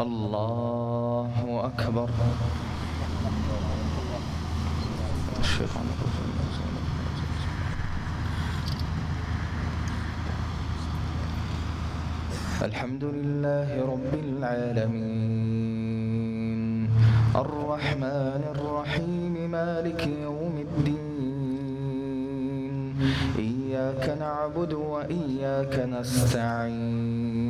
الله أكبر. الشيطان الحمد لله رب العالمين. الرحمن الرحيم مالك يوم الدين. إياك نعبد وإياك نستعين.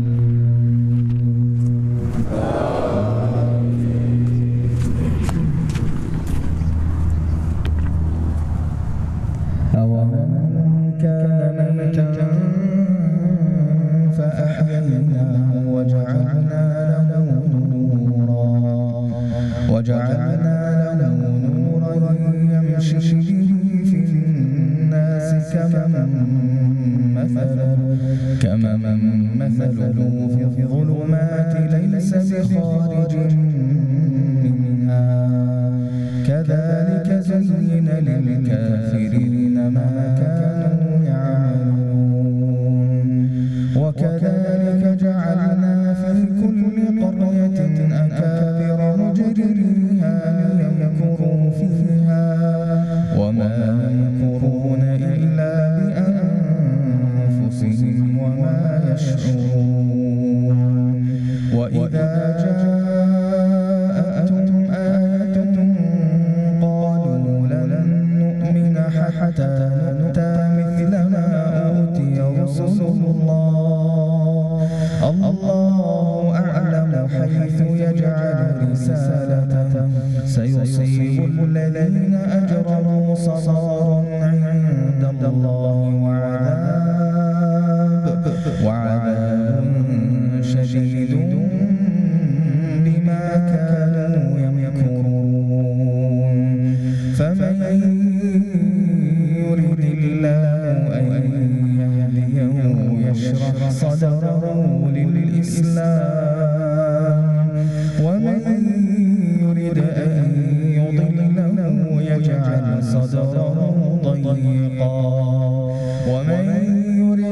مثله كمن مثله في الظلمات ليس بخارج منها. كذلك زين للكافرين ما كانوا رسل الله. الله أعلم حيث يجعل رسالته. سيصيب الذين أجرموا صغار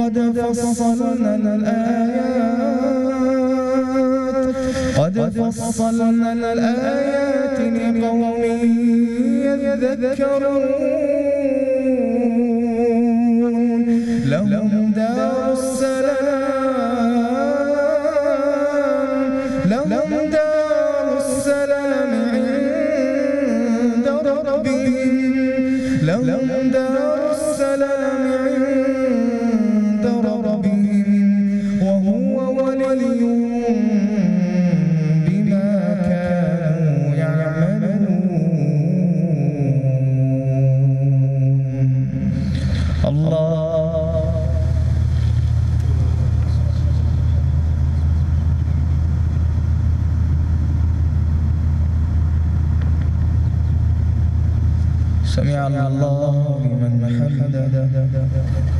قد فصلنا الآيات. قد فصلنا الآيات لقوم يذكرون. لهم دار الله لمن حمده.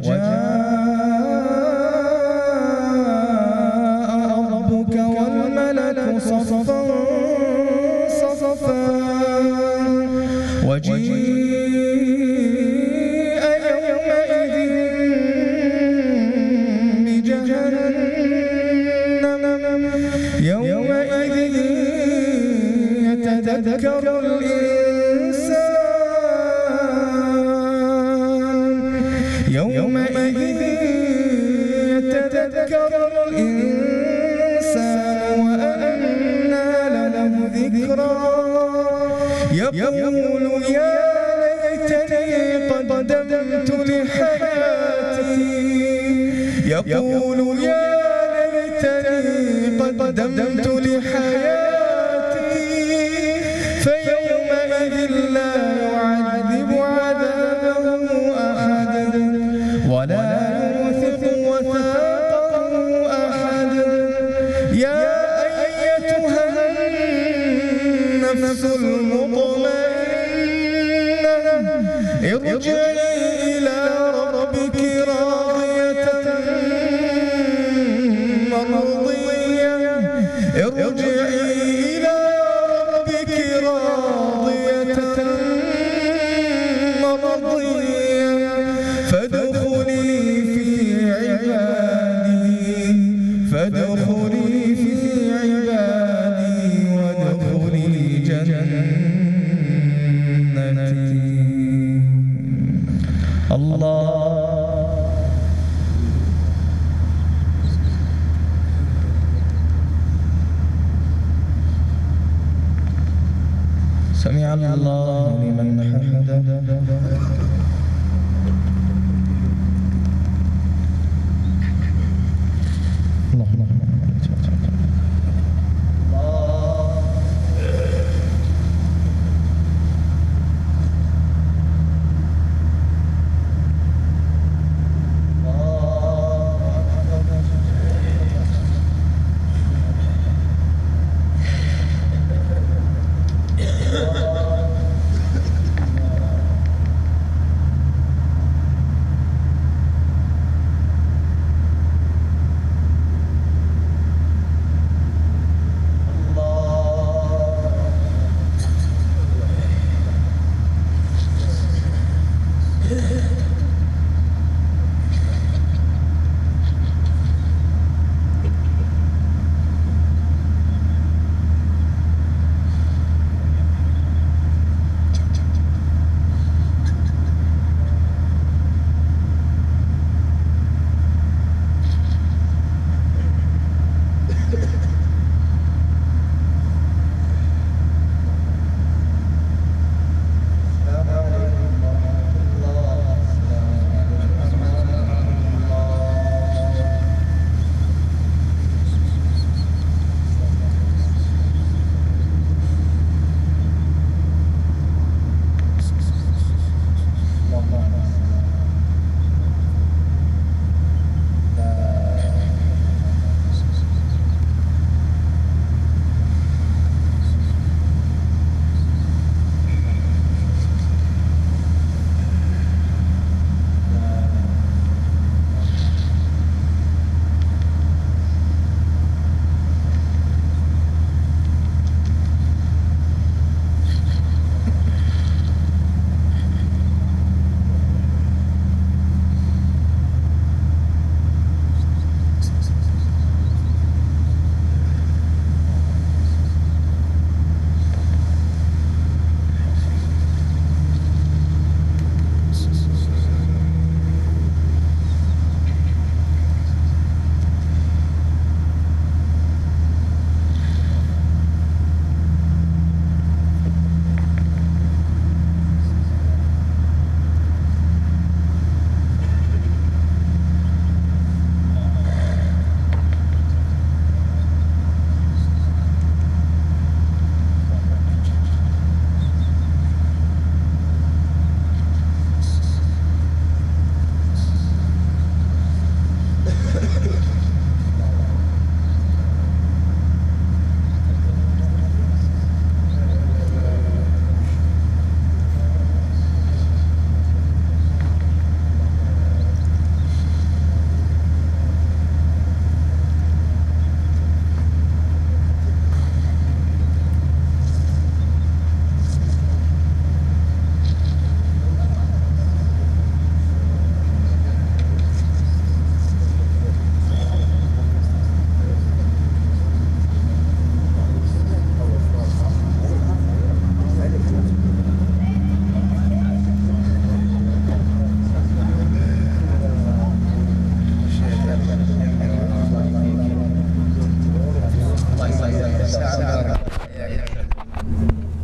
pode. pode... A... له الذكرى يقول يا ليتني قدمت لحياتي يقول يا ليتني قدمت لحياتي فيومئذ لا يعذب عذابه أحد ولا يوثق وثاقه النفس المطمئنة. ارجعي إلى الله لمن حمده.